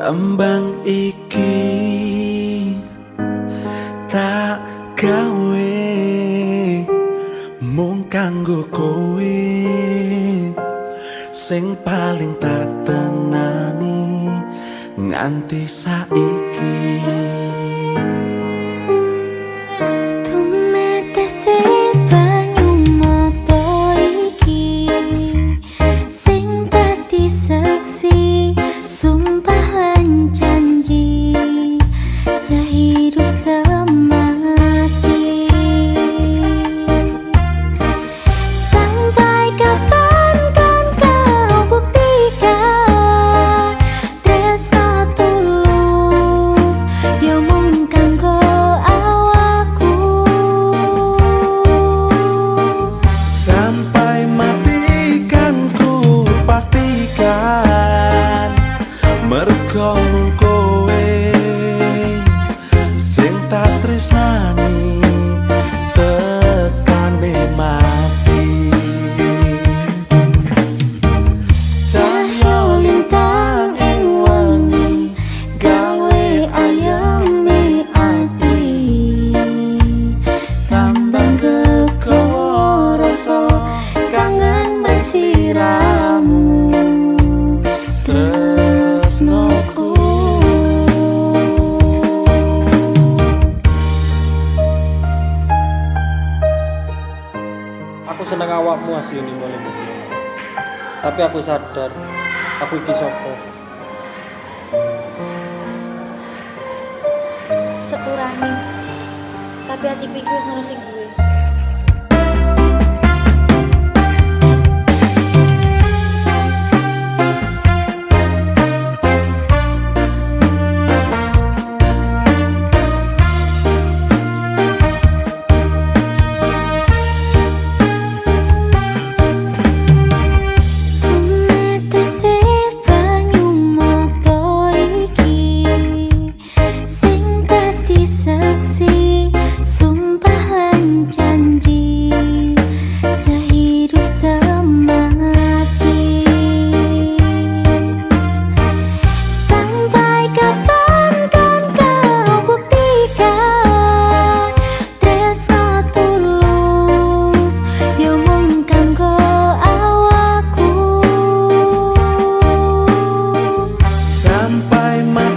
Tembang iki tak gawe mung kanggo kowe. Sing paling tak tenani nganti saiki tresnani Aku seneng awakmu asli nih mulai Tapi aku sadar, aku iki sopo. sepurane. Tapi hatiku iki wis sing duwe vai.